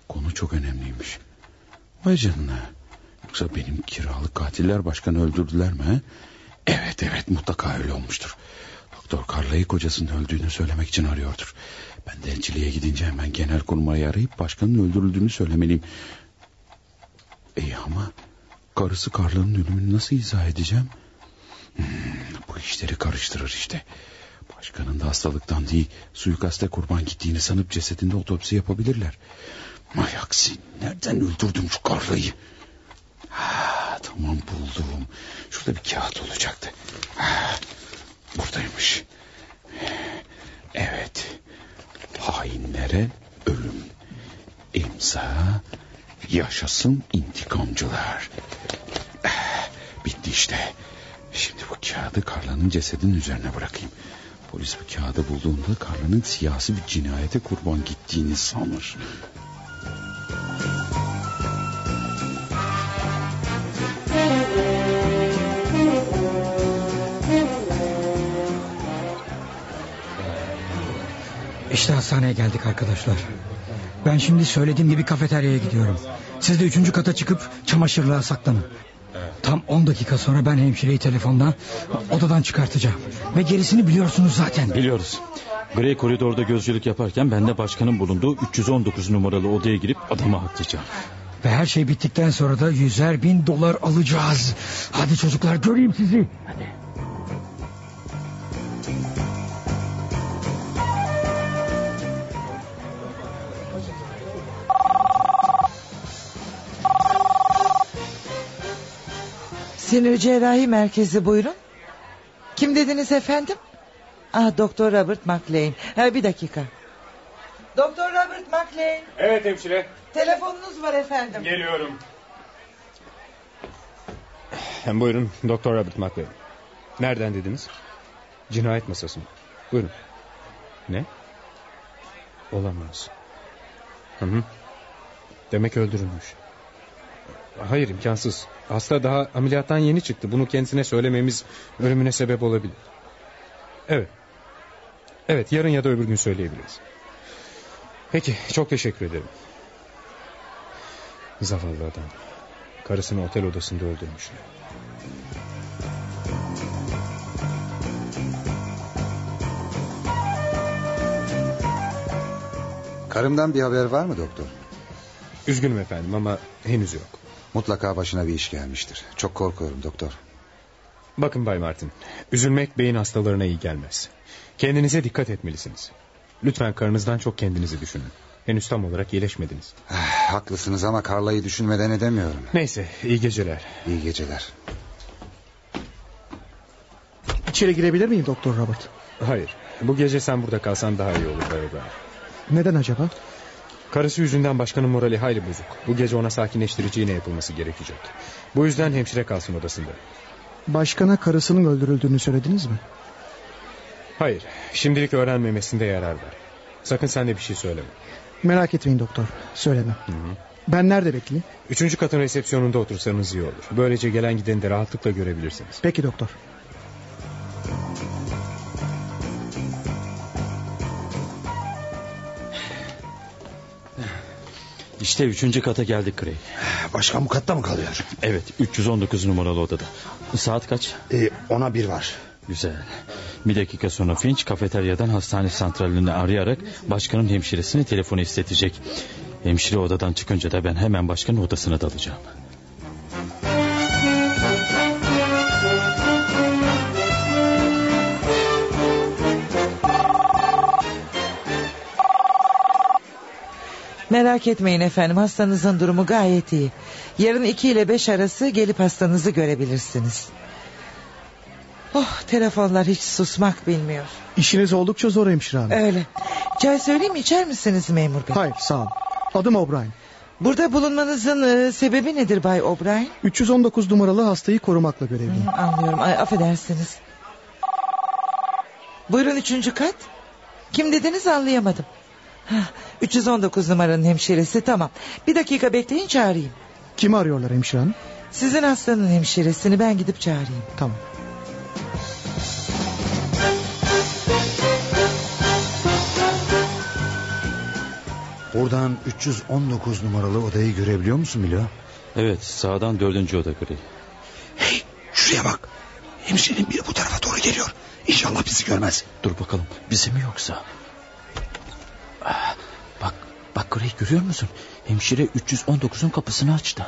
Konu çok önemliymiş. Vay canına. Yoksa benim kiralık katiller başkanı öldürdüler mi? He? Evet evet mutlaka öyle olmuştur. Doktor Carla'yı kocasının öldüğünü söylemek için arıyordur. Ben de elçiliğe gidince hemen genel kurmayı arayıp başkanın öldürüldüğünü söylemeliyim. İyi ama karısı Carla'nın ölümünü nasıl izah edeceğim? Hmm, bu işleri karıştırır işte. Başkanın da hastalıktan değil suikaste kurban gittiğini sanıp cesedinde otopsi yapabilirler. May aksi nereden öldürdüm şu Carla'yı? Ha, tamam buldum. Şurada bir kağıt olacaktı. Ha, buradaymış. Evet. Hainlere ölüm. İmza yaşasın intikamcılar. Bitti işte. Şimdi bu kağıdı Karla'nın cesedinin üzerine bırakayım. Polis bu kağıdı bulduğunda Karla'nın siyasi bir cinayete kurban gittiğini sanır. İşte hastaneye geldik arkadaşlar. Ben şimdi söylediğim gibi kafeteryaya gidiyorum. Siz de üçüncü kata çıkıp çamaşırlığa saklanın. Tam 10 dakika sonra ben hemşireyi telefondan odadan çıkartacağım. Ve gerisini biliyorsunuz zaten. Biliyoruz. Grey koridorda gözcülük yaparken ben de başkanın bulunduğu 319 numaralı odaya girip adamı haklayacağım. Ve her şey bittikten sonra da yüzer bin dolar alacağız. Hadi çocuklar göreyim sizi. Sinir cerrahi merkezi buyurun. Kim dediniz efendim? Ah Doktor Robert McLean. Ha, bir dakika. Doktor Robert McLean. Evet hemşire. Telefonunuz var efendim. Geliyorum. Buyurun Doktor Robert McLean. Nereden dediniz? Cinayet masası mı? Buyurun. Ne? Olamaz. Hı hı. Demek öldürülmüş. Hayır imkansız. Hasta daha ameliyattan yeni çıktı. Bunu kendisine söylememiz ölümüne sebep olabilir. Evet. Evet yarın ya da öbür gün söyleyebiliriz. Peki çok teşekkür ederim. Zavallı adam. Karısını otel odasında öldürmüşler. Karımdan bir haber var mı doktor? Üzgünüm efendim ama henüz yok. Mutlaka başına bir iş gelmiştir. Çok korkuyorum doktor. Bakın Bay Martin. Üzülmek beyin hastalarına iyi gelmez. Kendinize dikkat etmelisiniz. Lütfen karınızdan çok kendinizi düşünün. Henüz tam olarak iyileşmediniz. Ah, haklısınız ama Karla'yı düşünmeden edemiyorum. Neyse iyi geceler. İyi geceler. İçeri girebilir miyim Doktor Robert? Hayır. Bu gece sen burada kalsan daha iyi olur Bay O'Brien. Neden acaba? Karısı yüzünden başkanın morali hayli bozuk. Bu gece ona sakinleştirici iğne yapılması gerekecek. Bu yüzden hemşire kalsın odasında. Başkana karısının öldürüldüğünü söylediniz mi? Hayır. Şimdilik öğrenmemesinde yarar var. Sakın sen de bir şey söyleme. Merak etmeyin doktor. Söylemem. Ben nerede bekleyeyim? Üçüncü katın resepsiyonunda otursanız iyi olur. Böylece gelen gideni de rahatlıkla görebilirsiniz. Peki doktor. İşte üçüncü kata geldik Grey. Başkan bu katta mı kalıyor? Evet 319 numaralı odada. Saat kaç? Ee, ona bir var. Güzel. Bir dakika sonra Finch kafeteryadan hastane santralini arayarak başkanın hemşiresini telefonu istetecek. Hemşire odadan çıkınca da ben hemen başkanın odasına dalacağım. Merak etmeyin efendim hastanızın durumu gayet iyi. Yarın iki ile beş arası gelip hastanızı görebilirsiniz. Oh telefonlar hiç susmak bilmiyor. İşiniz oldukça zor hemşire hanım. Öyle. Çay söyleyeyim mi içer misiniz memur bey? Hayır sağ ol. Adım O'Brien. Burada bulunmanızın e, sebebi nedir Bay O'Brien? 319 numaralı hastayı korumakla görevliyim. Hı, anlıyorum Ay, affedersiniz. Buyurun üçüncü kat. Kim dediniz anlayamadım. Hah, 319 numaranın hemşiresi tamam. Bir dakika bekleyin çağırayım. Kimi arıyorlar hemşire hanım? Sizin hastanın hemşiresini ben gidip çağırayım. Tamam. Oradan 319 numaralı odayı görebiliyor musun Milo? Evet sağdan dördüncü oda gri. Şuraya bak. Hemşirenin biri bu tarafa doğru geliyor. İnşallah bizi görmez. Dur bakalım bizi mi yoksa? Bak bak Grey görüyor musun? Hemşire 319'un kapısını açtı.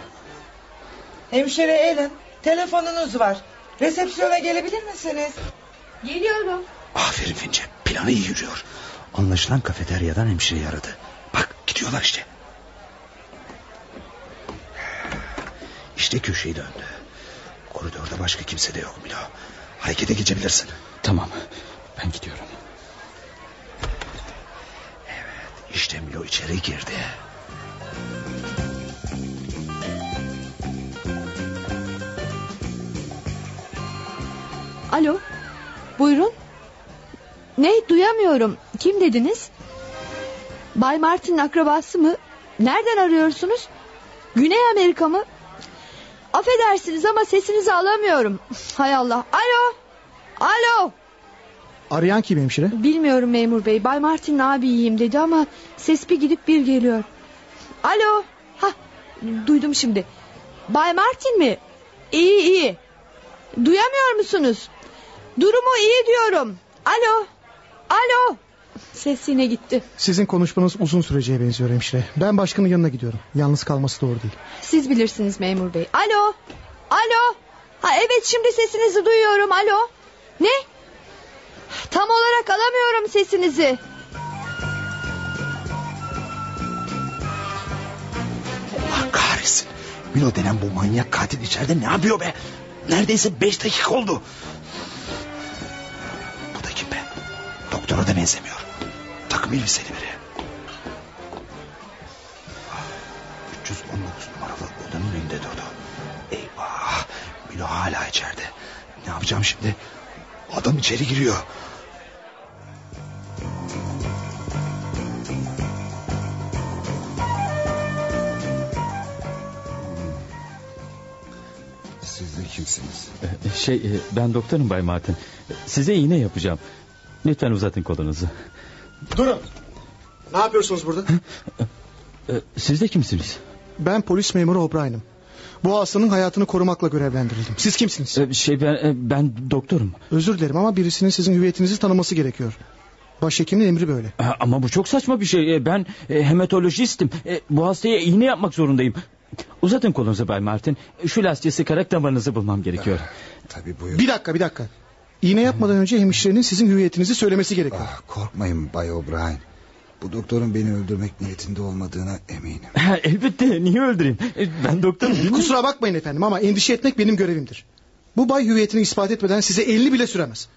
Hemşire Ellen telefonunuz var. Resepsiyona gelebilir misiniz? Geliyorum. Aferin Fince. Planı iyi yürüyor. Anlaşılan kafeteryadan hemşireyi aradı. Bak gidiyorlar işte. İşte köşeyi döndü. Koridorda başka kimse de yok Milo. Harekete geçebilirsin. Tamam ben gidiyorum. İşte Milo içeri girdi. Alo. Buyurun. Ne duyamıyorum. Kim dediniz? Bay Martin'in akrabası mı? Nereden arıyorsunuz? Güney Amerika mı? Affedersiniz ama sesinizi alamıyorum. Hay Allah. Alo. Alo. Arayan kim hemşire? Bilmiyorum memur bey. Bay Martin'in abiyim dedi ama ses bir gidip bir geliyor. Alo. Ha, duydum şimdi. Bay Martin mi? İyi iyi. Duyamıyor musunuz? Durumu iyi diyorum. Alo. Alo. Ses yine gitti. Sizin konuşmanız uzun süreceğe benziyor hemşire. Ben başkanın yanına gidiyorum. Yalnız kalması doğru değil. Siz bilirsiniz memur bey. Alo. Alo. Ha evet şimdi sesinizi duyuyorum. Alo. Ne? Tam olarak alamıyorum sesinizi. Allah kahretsin. Milo denen bu manyak katil içeride ne yapıyor be? Neredeyse beş dakika oldu. Bu da kim be? Doktora da benzemiyor. Takım elbiseli biri. 319 numaralı odanın önünde durdu. Eyvah. Milo hala içeride. Ne yapacağım şimdi? Adam içeri giriyor. Şey e, ben doktorum Bay Martin. Size iğne yapacağım. Lütfen uzatın kolunuzu. Durun. Ne yapıyorsunuz burada? Ee, Siz de kimsiniz? Ben polis memuru O'Brien'im. Bu hastanın hayatını korumakla görevlendirildim. Siz kimsiniz? Ee, Şey ben e, ben doktorum. Özür dilerim ama birisinin sizin hüviyetinizi tanıması gerekiyor. Başhekimin emri böyle. Ama bu çok saçma bir şey. Ben e, hematolojistim. E, Bu hastaya iğne yapmak zorundayım. Uzatın kolunuzu Bay Martin. Şu lastiği sıkarak damarınızı bulmam gerekiyor. Tabii buyurun. Bir dakika bir dakika. İğne yapmadan önce hemşirenin sizin hüviyetinizi söylemesi gerekiyor. Ah, korkmayın Bay O'Brien. Bu doktorun beni öldürmek niyetinde olmadığına eminim. Ha, Elbette niye öldüreyim? E, Ben doktorum değil mi? Kusura bakmayın efendim ama endişe etmek benim görevimdir. Bu bay hüviyetini ispat etmeden size elini bile süremez.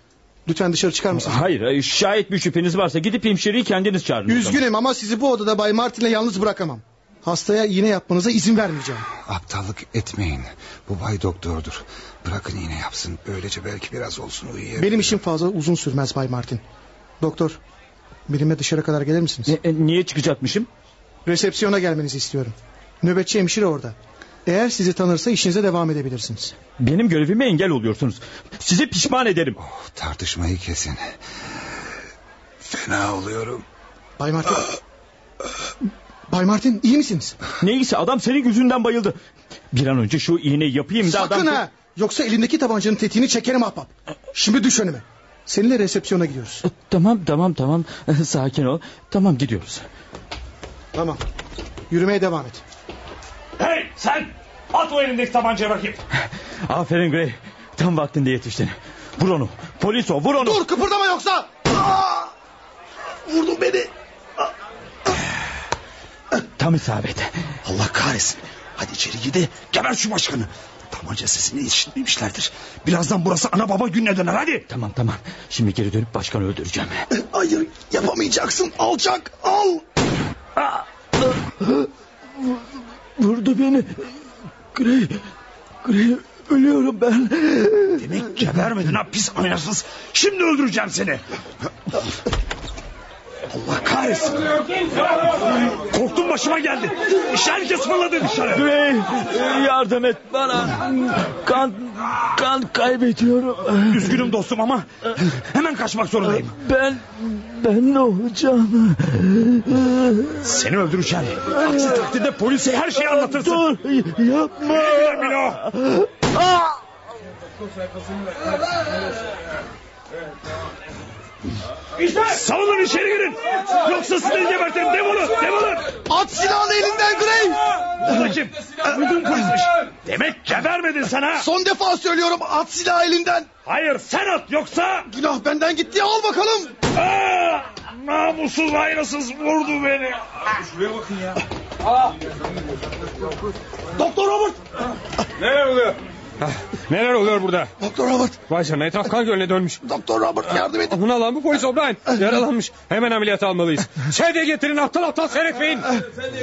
Lütfen dışarı çıkar mısınız? Hayır şayet bir şüpheniz varsa gidip hemşireyi kendiniz çağırın. Üzgünüm ama sizi bu odada Bay Martin'le yalnız bırakamam. Hastaya iğne yapmanıza izin vermeyeceğim. Aptallık etmeyin. Bu bay doktordur. Bırakın iğne yapsın. Böylece belki biraz olsun uyuyabilir. Benim işim fazla uzun sürmez Bay Martin. Doktor, benimle dışarı kadar gelir misiniz? E, niye çıkacakmışım? Resepsiyona gelmenizi istiyorum. Nöbetçi hemşire orada. Eğer sizi tanırsa işinize devam edebilirsiniz. Benim görevime engel oluyorsunuz. Sizi pişman ederim. Tartışmayı kesin. Fena oluyorum. Bay Martin. [LAUGHS] Bay Martin iyi misiniz? Neyse adam senin yüzünden bayıldı. Bir an önce şu iğneyi yapayım da Sakın adam... ha! Yoksa elimdeki tabancanın tetiğini çekerim ahbap. Şimdi düş önüme. Seninle resepsiyona gidiyoruz. Tamam tamam tamam [LAUGHS] sakin ol. Tamam gidiyoruz. Tamam. Yürümeye devam et. Hey sen! At o elindeki tabancaya bakayım. [LAUGHS] Aferin Grey. Tam vaktinde yetiştin. Vur onu. Polis o vur onu. Dur kıpırdama yoksa. Vurdun beni. Tam isabet. Allah kahretsin. Hadi içeri gidi. Geber şu başkanı. Tabanca sesini işitmemişlerdir. Birazdan burası ana baba gününe döner hadi. Tamam tamam. Şimdi geri dönüp başkanı öldüreceğim. Hayır yapamayacaksın. Alçak al. Vurdu beni. Grey. Grey ölüyorum ben. Demek gebermedin ha pis aynasız. Şimdi öldüreceğim seni. [LAUGHS] Kahretsin. Korktum başıma geldi. Herkes fırladı dışarı. Bey yardım et bana. Kan, kan kaybediyorum. Üzgünüm dostum ama hemen kaçmak zorundayım. Ben, ben ne olacağım? Seni öldüreceğim. Aksi takdirde polise her şeyi anlatırsın. Dur yapma. Milo. İşte. Savunun içeri girin. Yoksa sizi gebertirim. Defolun. Defolun. At silahını elinden Gray. Bu da kim? Uygun polismiş. Demek gebermedin sen ha. Son defa söylüyorum at silahı elinden. Hayır sen at yoksa. Günah benden gitti al bakalım. Aa, namussuz aynasız vurdu beni. Şuraya bakın ya. Doktor Robert. Neler oluyor? Neler oluyor burada? Doktor Robert. Vay canına etraf kan gölüne dönmüş. Doktor Robert yardım edin. Aman Allah'ım bu polis O'Brien. Yaralanmış. Hemen ameliyat almalıyız. Sedye getirin aptal aptal seyretmeyin.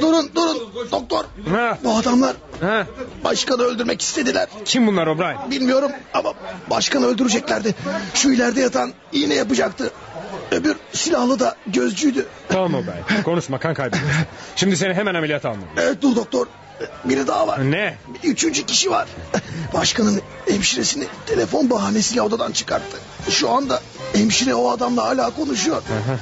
Durun durun doktor. Ha. Bu adamlar Ha. başkanı öldürmek istediler. Kim bunlar O'Brien? Bilmiyorum ama başkanı öldüreceklerdi. Şu ileride yatan iğne yapacaktı. Öbür silahlı da gözcüydü. Tamam O'Brien. Konuşma kan kaybediyorsun. Şimdi seni hemen ameliyat almalıyız. Evet dur doktor. Biri daha var. Ne? Üçüncü kişi var. [LAUGHS] Başkanın hemşiresini telefon bahanesiyle odadan çıkarttı. Şu anda hemşire o adamla hala konuşuyor. Aha.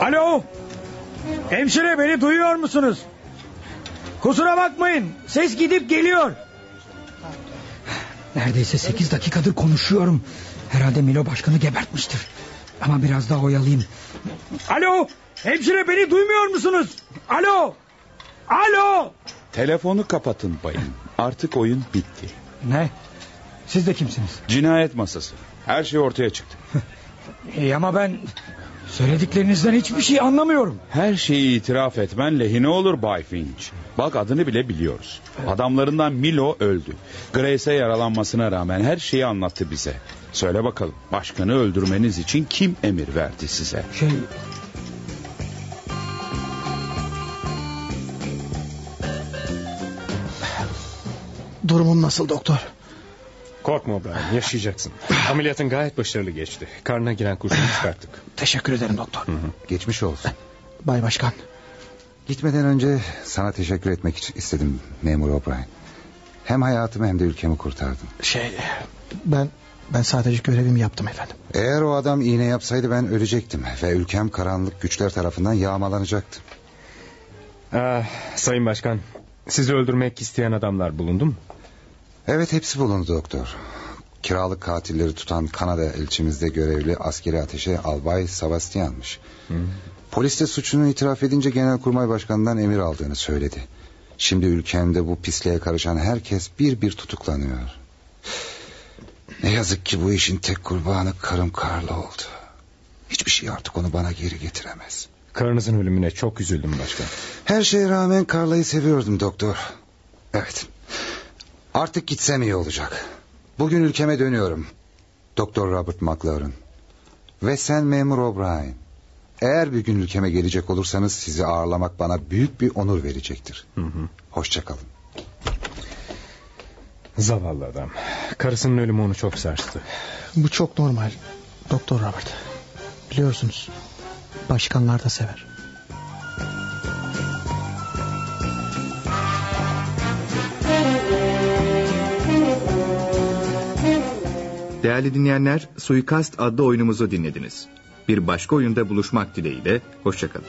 Alo. Hemşire beni duyuyor musunuz? Kusura bakmayın. Ses gidip geliyor. Neredeyse sekiz dakikadır konuşuyorum. Herhalde Milo başkanı gebertmiştir. Ama biraz daha oyalayayım. Alo. Hemşire beni duymuyor musunuz? Alo. Alo. Telefonu kapatın bayım. Artık oyun bitti. Ne? Siz de kimsiniz? Cinayet masası. Her şey ortaya çıktı. [LAUGHS] İyi ama ben söylediklerinizden hiçbir şey anlamıyorum. Her şeyi itiraf etmen lehine olur Bay Finch. Bak adını bile biliyoruz. Adamlarından Milo öldü. Grace'e yaralanmasına rağmen her şeyi anlattı bize. Söyle bakalım başkanı öldürmeniz için kim emir verdi size? Şey Durumum nasıl doktor? Korkma O'Brien yaşayacaksın. Ameliyatın gayet başarılı geçti. Karnına giren kurşunu çıkarttık. Teşekkür ederim doktor. Geçmiş olsun. Bay Başkan. Gitmeden önce sana teşekkür etmek için istedim memur O'Brien. Hem hayatımı hem de ülkemi kurtardın. Şey ben ben sadece görevimi yaptım efendim. Eğer o adam iğne yapsaydı ben ölecektim. Ve ülkem karanlık güçler tarafından yağmalanacaktı. Ah, Sayın Başkan sizi öldürmek isteyen adamlar bulundu mu? Evet hepsi bulundu doktor. Kiralık katilleri tutan Kanada elçimizde görevli askeri ateşe Albay Sebastian'mış. Polis de suçunu itiraf edince Genelkurmay Başkanı'ndan emir aldığını söyledi. Şimdi ülkemde bu pisliğe karışan herkes bir bir tutuklanıyor. Ne yazık ki bu işin tek kurbanı karım Karla oldu. Hiçbir şey artık onu bana geri getiremez. Karınızın ölümüne çok üzüldüm başkan. Her şeye rağmen Karla'yı seviyordum doktor. Evet. Artık gitsem iyi olacak. Bugün ülkeme dönüyorum. Doktor Robert McLaren. Ve sen memur O'Brien. Eğer bir gün ülkeme gelecek olursanız sizi ağırlamak bana büyük bir onur verecektir. Hı hı. Hoşçakalın. Zavallı adam. Karısının ölümü onu çok sarstı. Bu çok normal. Doktor Robert. Biliyorsunuz. Başkanlar da sever. Değerli dinleyenler, Suikast adlı oyunumuzu dinlediniz. Bir başka oyunda buluşmak dileğiyle, hoşçakalın.